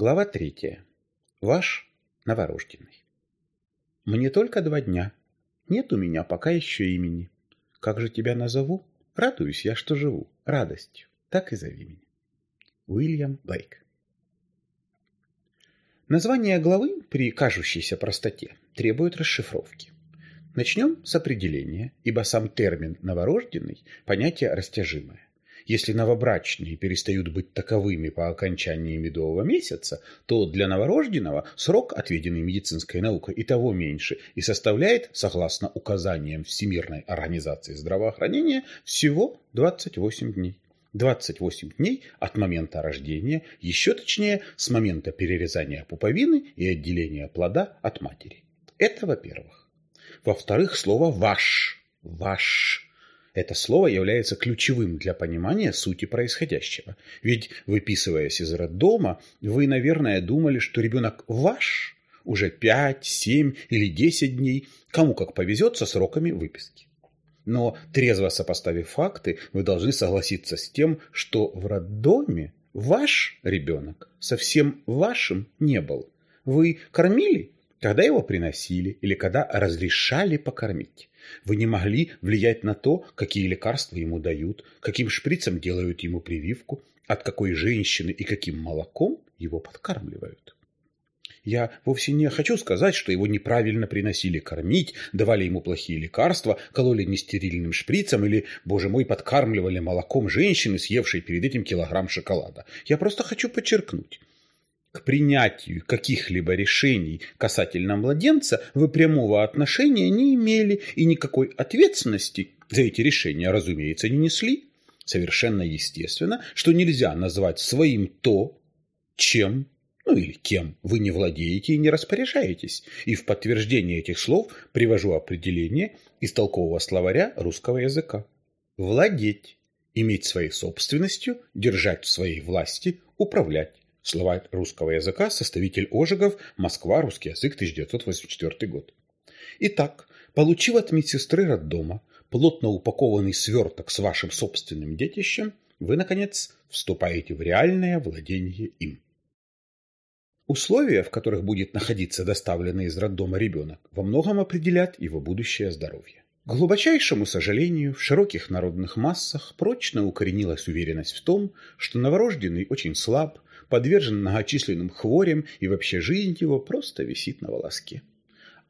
Глава третья. Ваш новорожденный. Мне только два дня. Нет у меня пока еще имени. Как же тебя назову? Радуюсь я, что живу. Радостью. Так и зови меня. Уильям Блейк. Название главы при кажущейся простоте требует расшифровки. Начнем с определения, ибо сам термин «новорожденный» – понятие растяжимое. Если новобрачные перестают быть таковыми по окончании медового месяца, то для новорожденного срок, отведенный медицинской наукой, и того меньше, и составляет, согласно указаниям Всемирной организации здравоохранения, всего 28 дней. 28 дней от момента рождения, еще точнее, с момента перерезания пуповины и отделения плода от матери. Это во-первых. Во-вторых, слово «ваш». «Ваш» Это слово является ключевым для понимания сути происходящего. Ведь, выписываясь из роддома, вы, наверное, думали, что ребенок ваш уже 5, 7 или 10 дней, кому как повезет со сроками выписки. Но, трезво сопоставив факты, вы должны согласиться с тем, что в роддоме ваш ребенок совсем вашим не был. Вы кормили, когда его приносили или когда разрешали покормить. Вы не могли влиять на то, какие лекарства ему дают, каким шприцем делают ему прививку, от какой женщины и каким молоком его подкармливают. Я вовсе не хочу сказать, что его неправильно приносили кормить, давали ему плохие лекарства, кололи нестерильным шприцем или, боже мой, подкармливали молоком женщины, съевшей перед этим килограмм шоколада. Я просто хочу подчеркнуть, к принятию каких-либо решений касательно младенца вы прямого отношения не имели и никакой ответственности за эти решения, разумеется, не несли. Совершенно естественно, что нельзя назвать своим то, чем, ну или кем вы не владеете и не распоряжаетесь. И в подтверждение этих слов привожу определение из толкового словаря русского языка. Владеть, иметь своей собственностью, держать в своей власти, управлять. Словарь русского языка, составитель Ожегов, Москва, русский язык, 1984 год. Итак, получив от медсестры роддома плотно упакованный сверток с вашим собственным детищем, вы, наконец, вступаете в реальное владение им. Условия, в которых будет находиться доставленный из роддома ребенок, во многом определят его будущее здоровье. К глубочайшему сожалению, в широких народных массах прочно укоренилась уверенность в том, что новорожденный очень слаб, подвержен многочисленным хворям и вообще жизнь его просто висит на волоске.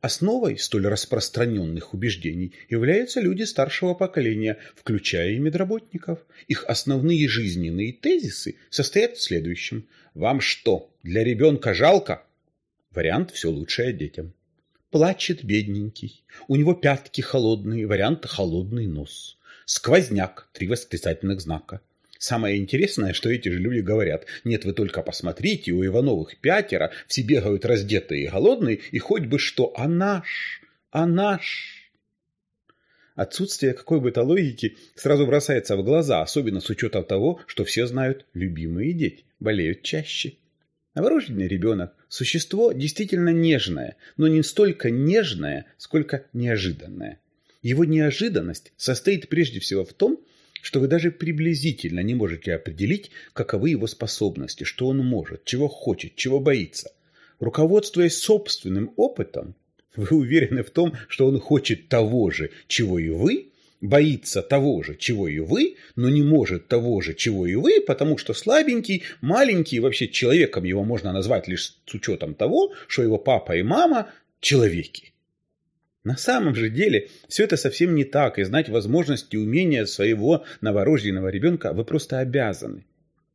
Основой столь распространенных убеждений являются люди старшего поколения, включая и медработников. Их основные жизненные тезисы состоят в следующем. Вам что, для ребенка жалко? Вариант «все лучшее детям». Плачет бедненький, у него пятки холодные, вариант «холодный нос». Сквозняк, три восклицательных знака. Самое интересное, что эти же люди говорят, нет, вы только посмотрите, у Ивановых пятеро, все бегают раздетые и голодные, и хоть бы что, а наш, а наш. Отсутствие какой бы то логики сразу бросается в глаза, особенно с учетом того, что все знают, любимые дети болеют чаще. Новорожденный ребенок – существо действительно нежное, но не столько нежное, сколько неожиданное. Его неожиданность состоит прежде всего в том, что вы даже приблизительно не можете определить, каковы его способности, что он может, чего хочет, чего боится. Руководствуясь собственным опытом, вы уверены в том, что он хочет того же, чего и вы, боится того же, чего и вы, но не может того же, чего и вы, потому что слабенький, маленький, вообще человеком его можно назвать лишь с учетом того, что его папа и мама – человеки. На самом же деле все это совсем не так, и знать возможности и умения своего новорожденного ребенка вы просто обязаны.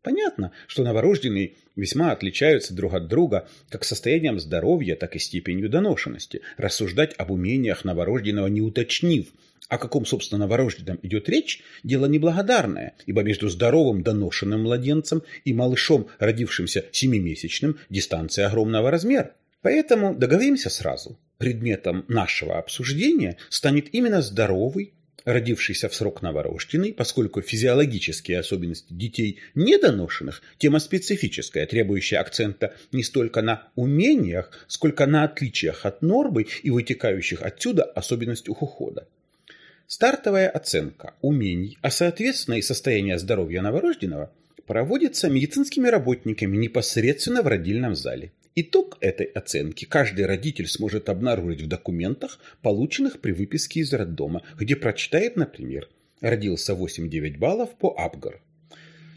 Понятно, что новорожденные весьма отличаются друг от друга как состоянием здоровья, так и степенью доношенности. Рассуждать об умениях новорожденного не уточнив, о каком, собственно, новорожденном идет речь, дело неблагодарное, ибо между здоровым доношенным младенцем и малышом, родившимся семимесячным, дистанция огромного размера. Поэтому договоримся сразу. Предметом нашего обсуждения станет именно здоровый, родившийся в срок новорожденный, поскольку физиологические особенности детей недоношенных – тема специфическая, требующая акцента не столько на умениях, сколько на отличиях от нормы и вытекающих отсюда особенностях ухода. Стартовая оценка умений, а соответственно и состояние здоровья новорожденного проводится медицинскими работниками непосредственно в родильном зале. Итог этой оценки каждый родитель сможет обнаружить в документах, полученных при выписке из роддома, где прочитает, например, «Родился 8-9 баллов по Абгар».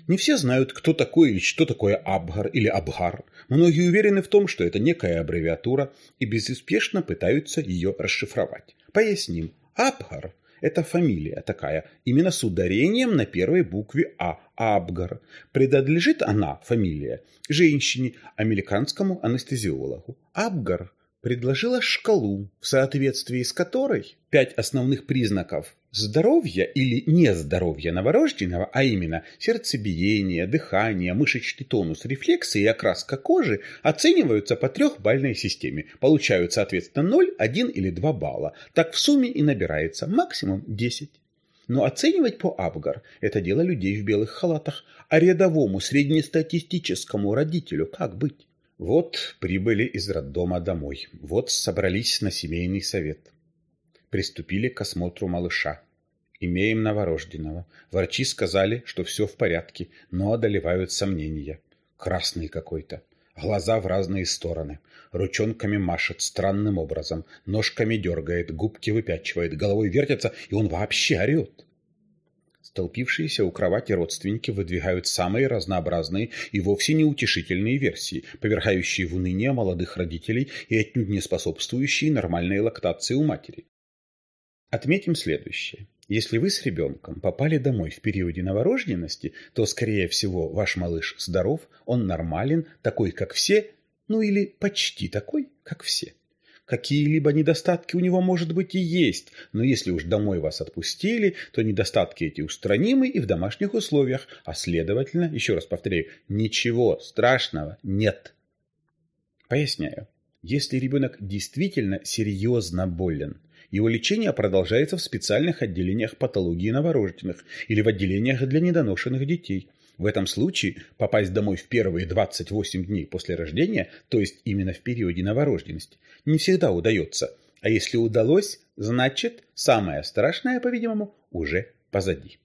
Не все знают, кто такой или что такое Абгар или Абгар. Многие уверены в том, что это некая аббревиатура и безуспешно пытаются ее расшифровать. Поясним. Абгар – это фамилия такая, именно с ударением на первой букве А. Абгар. Принадлежит она, фамилия, женщине, американскому анестезиологу. Абгар предложила шкалу, в соответствии с которой пять основных признаков здоровья или нездоровья новорожденного, а именно сердцебиение, дыхание, мышечный тонус, рефлексы и окраска кожи, оцениваются по трехбальной системе. Получают, соответственно, 0, 1 или 2 балла. Так в сумме и набирается максимум 10. Но оценивать по Абгар – это дело людей в белых халатах, а рядовому среднестатистическому родителю как быть? Вот прибыли из роддома домой, вот собрались на семейный совет. Приступили к осмотру малыша. Имеем новорожденного. Врачи сказали, что все в порядке, но одолевают сомнения. Красный какой-то. Глаза в разные стороны. Ручонками машет странным образом. Ножками дергает, губки выпячивает, головой вертится, и он вообще орет. Столпившиеся у кровати родственники выдвигают самые разнообразные и вовсе неутешительные версии, повергающие в уныние молодых родителей и отнюдь не способствующие нормальной лактации у матери. Отметим следующее. Если вы с ребенком попали домой в периоде новорожденности, то, скорее всего, ваш малыш здоров, он нормален, такой, как все, ну или почти такой, как все. Какие-либо недостатки у него, может быть, и есть, но если уж домой вас отпустили, то недостатки эти устранимы и в домашних условиях, а следовательно, еще раз повторяю, ничего страшного нет. Поясняю. Если ребенок действительно серьезно болен, его лечение продолжается в специальных отделениях патологии новорожденных или в отделениях для недоношенных детей. В этом случае попасть домой в первые 28 дней после рождения, то есть именно в периоде новорожденности, не всегда удается. А если удалось, значит, самое страшное, по-видимому, уже позади.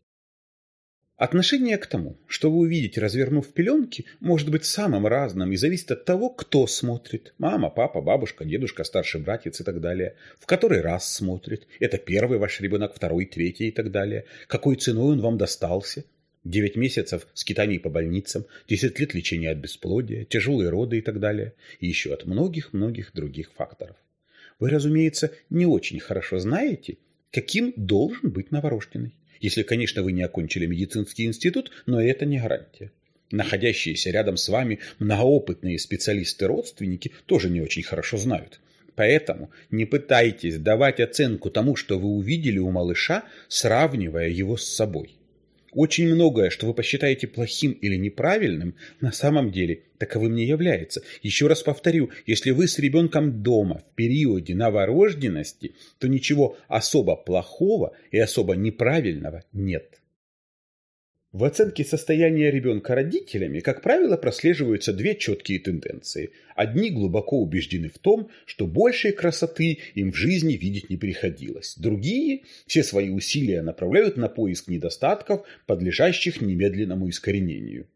Отношение к тому, что вы увидите, развернув пеленки, может быть самым разным и зависит от того, кто смотрит. Мама, папа, бабушка, дедушка, старший братец и так далее. В который раз смотрит. Это первый ваш ребенок, второй, третий и так далее. Какой ценой он вам достался. Девять месяцев скитаний по больницам, десять лет лечения от бесплодия, тяжелые роды и так далее. И еще от многих-многих других факторов. Вы, разумеется, не очень хорошо знаете, каким должен быть новорожденный. Если, конечно, вы не окончили медицинский институт, но это не гарантия. Находящиеся рядом с вами многоопытные специалисты-родственники тоже не очень хорошо знают. Поэтому не пытайтесь давать оценку тому, что вы увидели у малыша, сравнивая его с собой. Очень многое, что вы посчитаете плохим или неправильным, на самом деле таковым не является. Еще раз повторю, если вы с ребенком дома в периоде новорожденности, то ничего особо плохого и особо неправильного нет. В оценке состояния ребенка родителями, как правило, прослеживаются две четкие тенденции. Одни глубоко убеждены в том, что большей красоты им в жизни видеть не приходилось. Другие все свои усилия направляют на поиск недостатков, подлежащих немедленному искоренению.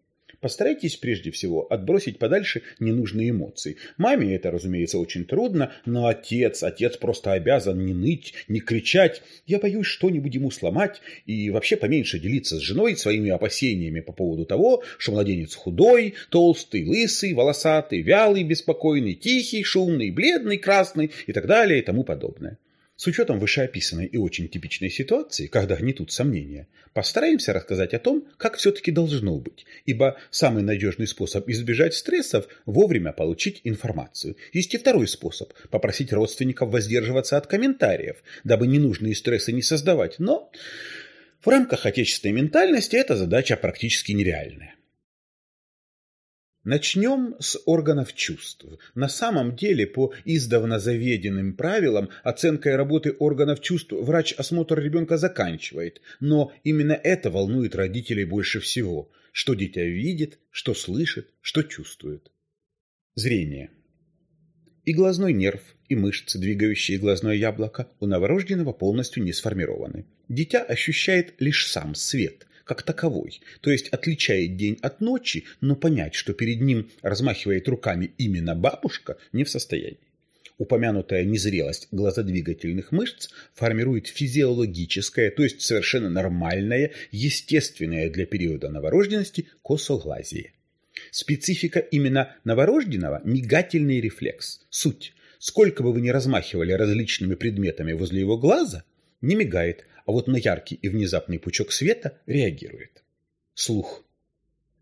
Постарайтесь прежде всего отбросить подальше ненужные эмоции. Маме это, разумеется, очень трудно, но отец, отец просто обязан не ныть, не кричать. Я боюсь что-нибудь ему сломать и вообще поменьше делиться с женой своими опасениями по поводу того, что младенец худой, толстый, лысый, волосатый, вялый, беспокойный, тихий, шумный, бледный, красный и так далее и тому подобное. С учетом вышеописанной и очень типичной ситуации, когда гнетут сомнения, постараемся рассказать о том, как все-таки должно быть, ибо самый надежный способ избежать стрессов – вовремя получить информацию. Есть и второй способ – попросить родственников воздерживаться от комментариев, дабы ненужные стрессы не создавать, но в рамках отечественной ментальности эта задача практически нереальная. Начнем с органов чувств. На самом деле, по издавна заведенным правилам, оценкой работы органов чувств врач-осмотр ребенка заканчивает. Но именно это волнует родителей больше всего. Что дитя видит, что слышит, что чувствует. Зрение. И глазной нерв, и мышцы, двигающие глазное яблоко, у новорожденного полностью не сформированы. Дитя ощущает лишь сам свет – как таковой, то есть отличает день от ночи, но понять, что перед ним размахивает руками именно бабушка, не в состоянии. Упомянутая незрелость глазодвигательных мышц формирует физиологическое, то есть совершенно нормальное, естественное для периода новорожденности косоглазие. Специфика именно новорожденного – мигательный рефлекс. Суть – сколько бы вы ни размахивали различными предметами возле его глаза, не мигает, а вот на яркий и внезапный пучок света реагирует. Слух.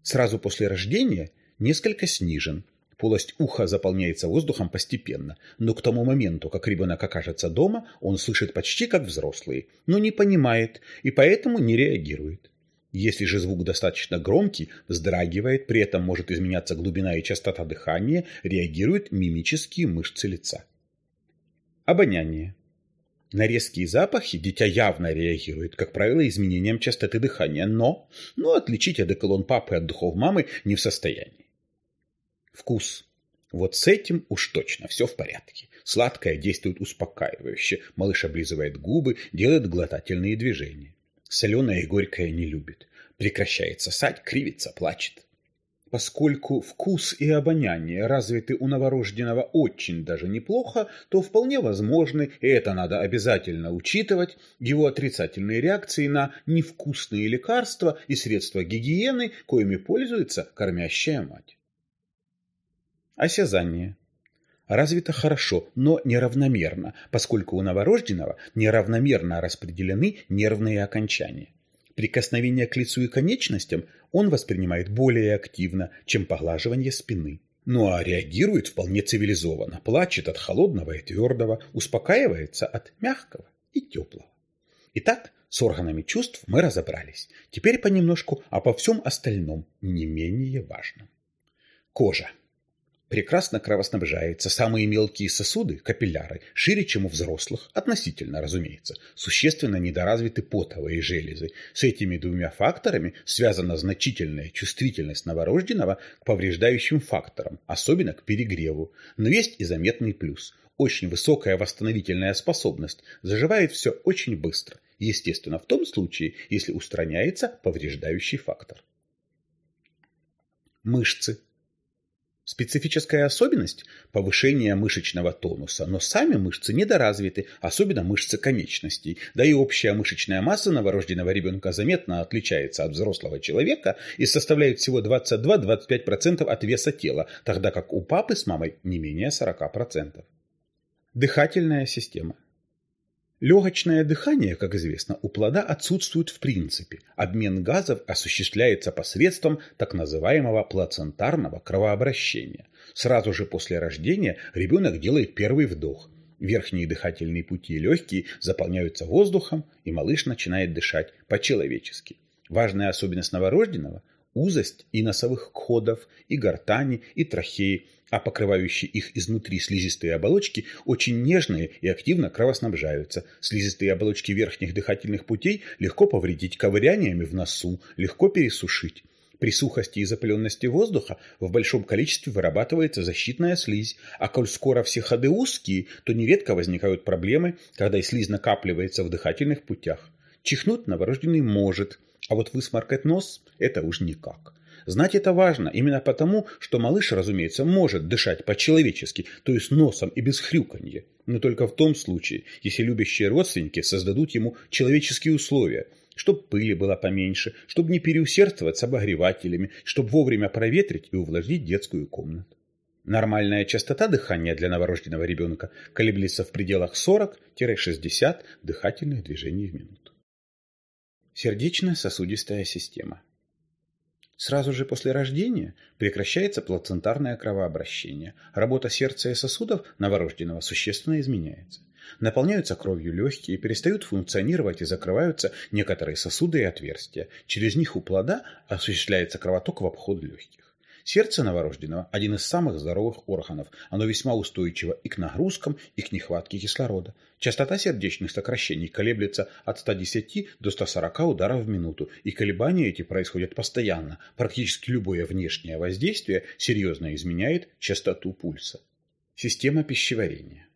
Сразу после рождения несколько снижен, Полость уха заполняется воздухом постепенно, но к тому моменту, как ребенок окажется дома, он слышит почти как взрослый, но не понимает и поэтому не реагирует. Если же звук достаточно громкий, вздрагивает, при этом может изменяться глубина и частота дыхания, реагируют мимические мышцы лица. Обоняние. На резкие запахи дитя явно реагирует, как правило, изменением частоты дыхания, но, но отличить одеколон папы от духов мамы не в состоянии. Вкус. Вот с этим уж точно все в порядке. Сладкое действует успокаивающе. Малыш облизывает губы, делает глотательные движения. Соленое и горькое не любит. Прекращает сосать, кривится, плачет. Поскольку вкус и обоняние развиты у новорожденного очень даже неплохо, то вполне возможны, и это надо обязательно учитывать, его отрицательные реакции на невкусные лекарства и средства гигиены, коими пользуется кормящая мать. Осязание. Развито хорошо, но неравномерно, поскольку у новорожденного неравномерно распределены нервные окончания. Прикосновение к лицу и конечностям он воспринимает более активно, чем поглаживание спины. Ну а реагирует вполне цивилизованно, плачет от холодного и твердого, успокаивается от мягкого и теплого. Итак, с органами чувств мы разобрались. Теперь понемножку обо всем остальном, не менее важном. Кожа прекрасно кровоснабжается. Самые мелкие сосуды, капилляры, шире, чем у взрослых, относительно, разумеется. Существенно недоразвиты потовые железы. С этими двумя факторами связана значительная чувствительность новорожденного к повреждающим факторам, особенно к перегреву. Но есть и заметный плюс. Очень высокая восстановительная способность. Заживает все очень быстро. Естественно, в том случае, если устраняется повреждающий фактор. Мышцы Специфическая особенность – повышение мышечного тонуса, но сами мышцы недоразвиты, особенно мышцы конечностей. Да и общая мышечная масса новорожденного ребенка заметно отличается от взрослого человека и составляет всего 22-25% от веса тела, тогда как у папы с мамой не менее 40%. Дыхательная система. Легочное дыхание, как известно, у плода отсутствует в принципе. Обмен газов осуществляется посредством так называемого плацентарного кровообращения. Сразу же после рождения ребенок делает первый вдох. Верхние дыхательные пути и легкие заполняются воздухом, и малыш начинает дышать по-человечески. Важная особенность новорожденного – узость и носовых ходов, и гортани, и трахеи, а покрывающие их изнутри слизистые оболочки очень нежные и активно кровоснабжаются. Слизистые оболочки верхних дыхательных путей легко повредить ковыряниями в носу, легко пересушить. При сухости и запыленности воздуха в большом количестве вырабатывается защитная слизь, а коль скоро все ходы узкие, то нередко возникают проблемы, когда и слизь накапливается в дыхательных путях. Чихнуть новорожденный может, а вот высморкать нос – это уж никак. Знать это важно именно потому, что малыш, разумеется, может дышать по-человечески, то есть носом и без хрюканья. Но только в том случае, если любящие родственники создадут ему человеческие условия, чтобы пыли было поменьше, чтобы не переусердствовать с обогревателями, чтобы вовремя проветрить и увлажнить детскую комнату. Нормальная частота дыхания для новорожденного ребенка колеблется в пределах 40-60 дыхательных движений в минуту. Сердечно-сосудистая система. Сразу же после рождения прекращается плацентарное кровообращение. Работа сердца и сосудов новорожденного существенно изменяется. Наполняются кровью легкие, перестают функционировать и закрываются некоторые сосуды и отверстия. Через них у плода осуществляется кровоток в обход легких. Сердце новорожденного – один из самых здоровых органов. Оно весьма устойчиво и к нагрузкам, и к нехватке кислорода. Частота сердечных сокращений колеблется от 110 до 140 ударов в минуту, и колебания эти происходят постоянно. Практически любое внешнее воздействие серьезно изменяет частоту пульса. Система пищеварения.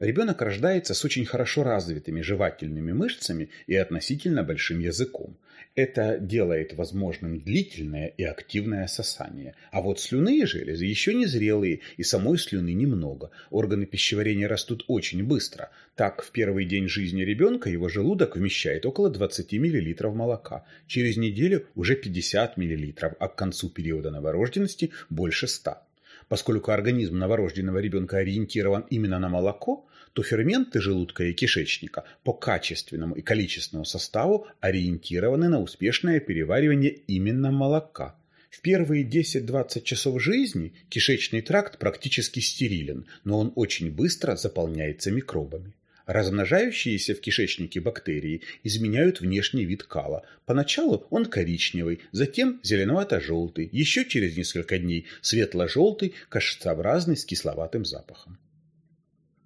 Ребенок рождается с очень хорошо развитыми жевательными мышцами и относительно большим языком. Это делает возможным длительное и активное сосание. А вот слюнные железы еще не зрелые, и самой слюны немного. Органы пищеварения растут очень быстро. Так, в первый день жизни ребенка его желудок вмещает около 20 мл молока. Через неделю уже 50 мл, а к концу периода новорожденности больше 100. Поскольку организм новорожденного ребенка ориентирован именно на молоко, то ферменты желудка и кишечника по качественному и количественному составу ориентированы на успешное переваривание именно молока. В первые 10-20 часов жизни кишечный тракт практически стерилен, но он очень быстро заполняется микробами. Размножающиеся в кишечнике бактерии изменяют внешний вид кала. Поначалу он коричневый, затем зеленовато-желтый, еще через несколько дней светло-желтый, кашицеобразный с кисловатым запахом.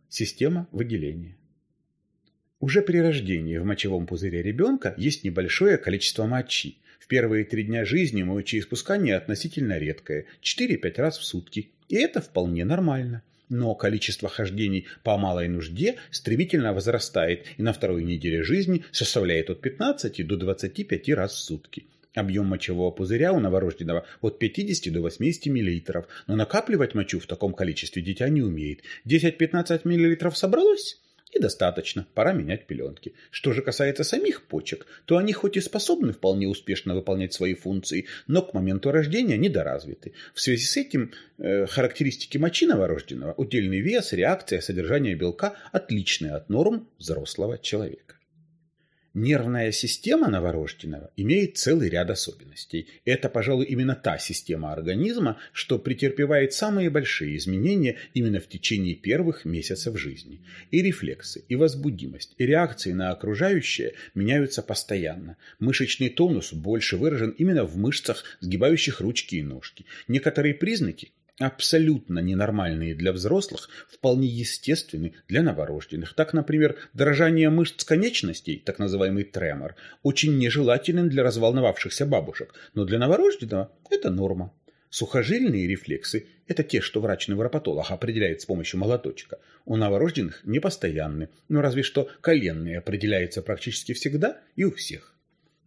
Система выделения. Уже при рождении в мочевом пузыре ребенка есть небольшое количество мочи. В первые три дня жизни мочеиспускание относительно редкое, 4-5 раз в сутки, и это вполне нормально. Но количество хождений по малой нужде стремительно возрастает и на второй неделе жизни составляет от 15 до 25 раз в сутки. Объем мочевого пузыря у новорожденного от 50 до 80 мл, но накапливать мочу в таком количестве дитя не умеет. 10-15 мл собралось? И достаточно, пора менять пеленки. Что же касается самих почек, то они хоть и способны вполне успешно выполнять свои функции, но к моменту рождения недоразвиты. В связи с этим э, характеристики мочи новорожденного, удельный вес, реакция, содержание белка отличные от норм взрослого человека. Нервная система новорожденного имеет целый ряд особенностей. Это, пожалуй, именно та система организма, что претерпевает самые большие изменения именно в течение первых месяцев жизни. И рефлексы, и возбудимость, и реакции на окружающее меняются постоянно. Мышечный тонус больше выражен именно в мышцах, сгибающих ручки и ножки. Некоторые признаки, абсолютно ненормальные для взрослых, вполне естественны для новорожденных. Так, например, дрожание мышц конечностей, так называемый тремор, очень нежелателен для разволновавшихся бабушек, но для новорожденного это норма. Сухожильные рефлексы – это те, что врач-невропатолог определяет с помощью молоточка. У новорожденных непостоянны, но разве что коленные определяются практически всегда и у всех.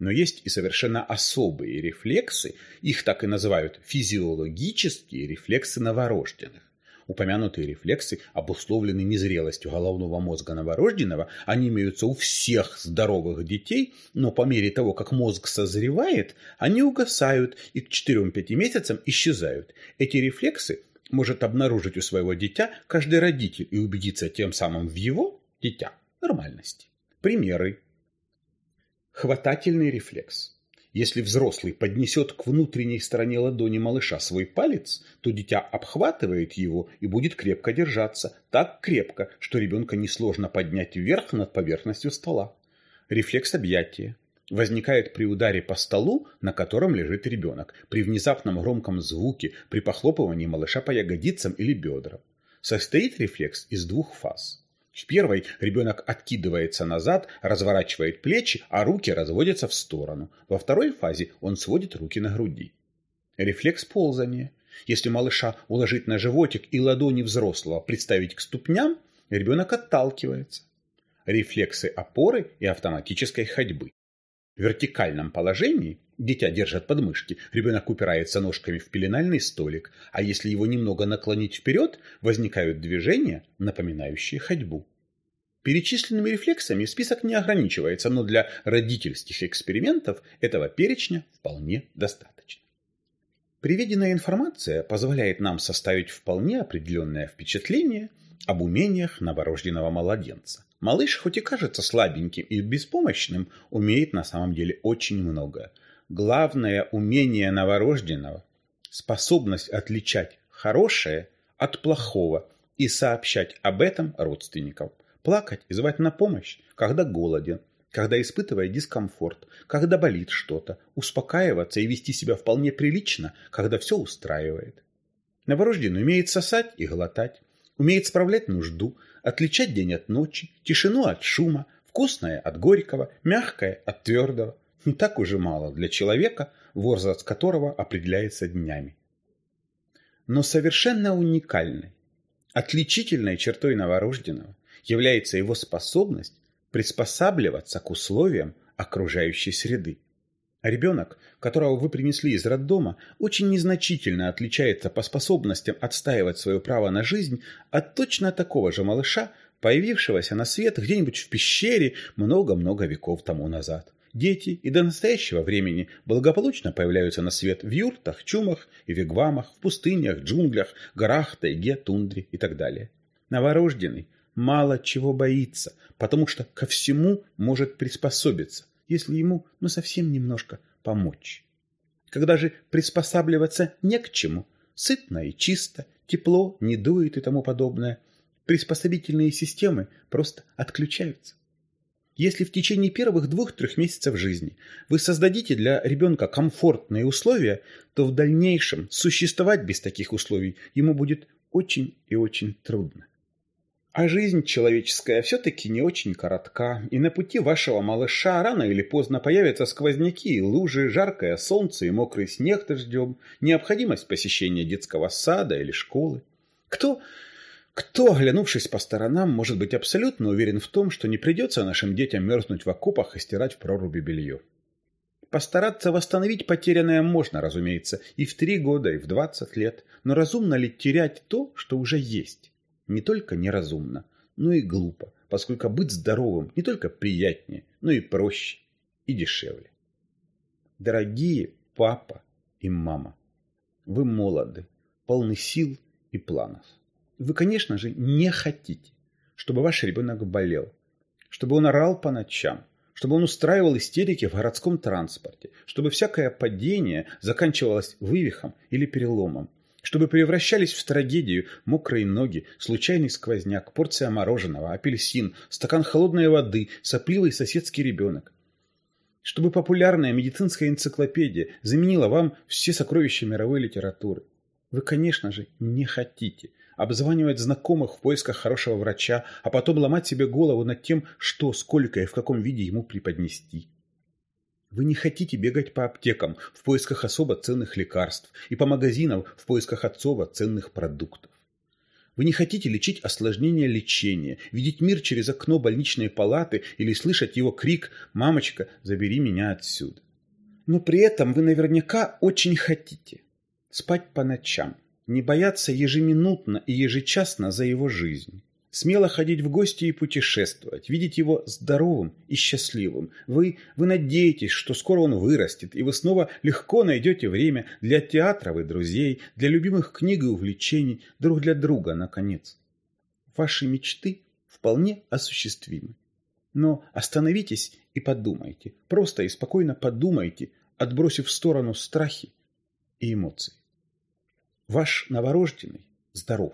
Но есть и совершенно особые рефлексы, их так и называют физиологические рефлексы новорожденных. Упомянутые рефлексы обусловлены незрелостью головного мозга новорожденного, они имеются у всех здоровых детей, но по мере того, как мозг созревает, они угасают и к 4-5 месяцам исчезают. Эти рефлексы может обнаружить у своего дитя каждый родитель и убедиться тем самым в его, дитя, нормальности. Примеры Хватательный рефлекс. Если взрослый поднесет к внутренней стороне ладони малыша свой палец, то дитя обхватывает его и будет крепко держаться. Так крепко, что ребенка несложно поднять вверх над поверхностью стола. Рефлекс объятия. Возникает при ударе по столу, на котором лежит ребенок, при внезапном громком звуке, при похлопывании малыша по ягодицам или бедрам. Состоит рефлекс из двух фаз. В первой ребенок откидывается назад, разворачивает плечи, а руки разводятся в сторону. Во второй фазе он сводит руки на груди. Рефлекс ползания. Если малыша уложить на животик и ладони взрослого представить к ступням, ребенок отталкивается. Рефлексы опоры и автоматической ходьбы. В вертикальном положении дитя держит подмышки, ребенок упирается ножками в пеленальный столик, а если его немного наклонить вперед, возникают движения, напоминающие ходьбу. Перечисленными рефлексами список не ограничивается, но для родительских экспериментов этого перечня вполне достаточно. Приведенная информация позволяет нам составить вполне определенное впечатление об умениях новорожденного младенца. Малыш, хоть и кажется слабеньким и беспомощным, умеет на самом деле очень много. Главное умение новорожденного – способность отличать хорошее от плохого и сообщать об этом родственникам. Плакать и звать на помощь, когда голоден, когда испытывает дискомфорт, когда болит что-то, успокаиваться и вести себя вполне прилично, когда все устраивает. Новорожденный умеет сосать и глотать, умеет справлять нужду, отличать день от ночи, тишину от шума, вкусное от горького, мягкое от твердого. Не так уже мало для человека, возраст которого определяется днями. Но совершенно уникальной, отличительной чертой новорожденного является его способность приспосабливаться к условиям окружающей среды. Ребенок, которого вы принесли из роддома, очень незначительно отличается по способностям отстаивать свое право на жизнь от точно такого же малыша, появившегося на свет где-нибудь в пещере много-много веков тому назад. Дети и до настоящего времени благополучно появляются на свет в юртах, чумах и вигвамах, в пустынях, джунглях, горах, тайге, тундре и так далее. Новорожденный мало чего боится, потому что ко всему может приспособиться, если ему, ну, совсем немножко помочь. Когда же приспосабливаться не к чему, сытно и чисто, тепло, не дует и тому подобное, приспособительные системы просто отключаются. Если в течение первых двух-трех месяцев жизни вы создадите для ребенка комфортные условия, то в дальнейшем существовать без таких условий ему будет очень и очень трудно. А жизнь человеческая все-таки не очень коротка, и на пути вашего малыша рано или поздно появятся сквозняки лужи, жаркое солнце и мокрый снег дождем, необходимость посещения детского сада или школы. Кто, кто, оглянувшись по сторонам, может быть абсолютно уверен в том, что не придется нашим детям мерзнуть в окопах и стирать в проруби белье? Постараться восстановить потерянное можно, разумеется, и в три года, и в двадцать лет, но разумно ли терять то, что уже есть? Не только неразумно, но и глупо, поскольку быть здоровым не только приятнее, но и проще и дешевле. Дорогие папа и мама, вы молоды, полны сил и планов. Вы, конечно же, не хотите, чтобы ваш ребенок болел, чтобы он орал по ночам, чтобы он устраивал истерики в городском транспорте, чтобы всякое падение заканчивалось вывихом или переломом, чтобы превращались в трагедию мокрые ноги, случайный сквозняк, порция мороженого, апельсин, стакан холодной воды, сопливый соседский ребенок. Чтобы популярная медицинская энциклопедия заменила вам все сокровища мировой литературы. Вы, конечно же, не хотите обзванивать знакомых в поисках хорошего врача, а потом ломать себе голову над тем, что, сколько и в каком виде ему преподнести. Вы не хотите бегать по аптекам в поисках особо ценных лекарств и по магазинам в поисках особо ценных продуктов. Вы не хотите лечить осложнения лечения, видеть мир через окно больничной палаты или слышать его крик «Мамочка, забери меня отсюда». Но при этом вы наверняка очень хотите спать по ночам, не бояться ежеминутно и ежечасно за его жизнь, смело ходить в гости и путешествовать, видеть его здоровым и счастливым. Вы, вы надеетесь, что скоро он вырастет, и вы снова легко найдете время для театров и друзей, для любимых книг и увлечений, друг для друга, наконец. Ваши мечты вполне осуществимы. Но остановитесь и подумайте, просто и спокойно подумайте, отбросив в сторону страхи и эмоции. Ваш новорожденный здоров.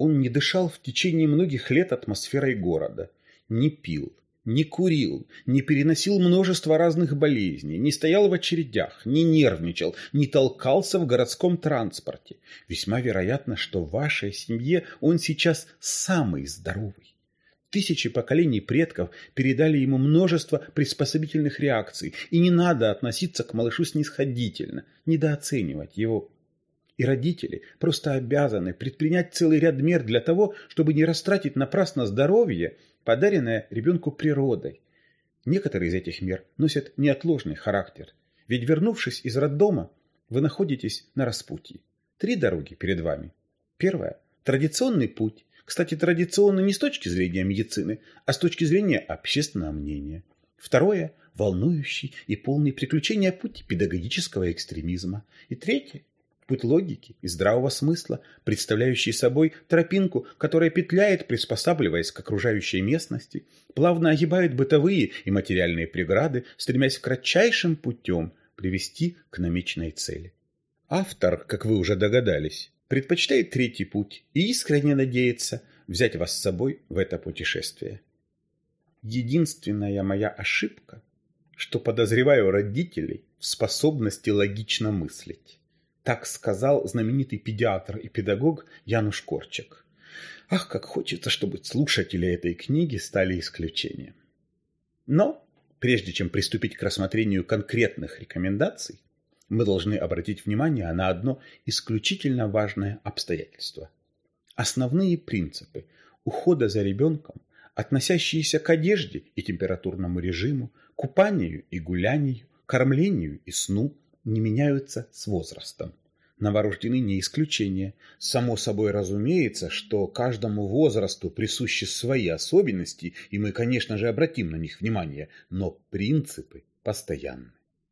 Он не дышал в течение многих лет атмосферой города, не пил, не курил, не переносил множество разных болезней, не стоял в очередях, не нервничал, не толкался в городском транспорте. Весьма вероятно, что в вашей семье он сейчас самый здоровый. Тысячи поколений предков передали ему множество приспособительных реакций, и не надо относиться к малышу снисходительно, недооценивать его и родители просто обязаны предпринять целый ряд мер для того, чтобы не растратить напрасно здоровье, подаренное ребенку природой. Некоторые из этих мер носят неотложный характер. Ведь вернувшись из роддома, вы находитесь на распутье. Три дороги перед вами. Первая – традиционный путь. Кстати, традиционный не с точки зрения медицины, а с точки зрения общественного мнения. Второе – волнующий и полный приключения путь педагогического экстремизма. И третье путь логики и здравого смысла, представляющий собой тропинку, которая петляет, приспосабливаясь к окружающей местности, плавно огибает бытовые и материальные преграды, стремясь кратчайшим путем привести к намеченной цели. Автор, как вы уже догадались, предпочитает третий путь и искренне надеется взять вас с собой в это путешествие. Единственная моя ошибка, что подозреваю родителей в способности логично мыслить. Так сказал знаменитый педиатр и педагог Януш Корчак. Ах, как хочется, чтобы слушатели этой книги стали исключением. Но, прежде чем приступить к рассмотрению конкретных рекомендаций, мы должны обратить внимание на одно исключительно важное обстоятельство. Основные принципы, ухода за ребенком, относящиеся к одежде и температурному режиму, купанию и гулянию, кормлению и сну, не меняются с возрастом. Новорожденный не исключение. Само собой разумеется, что каждому возрасту присущи свои особенности, и мы, конечно же, обратим на них внимание, но принципы постоянны.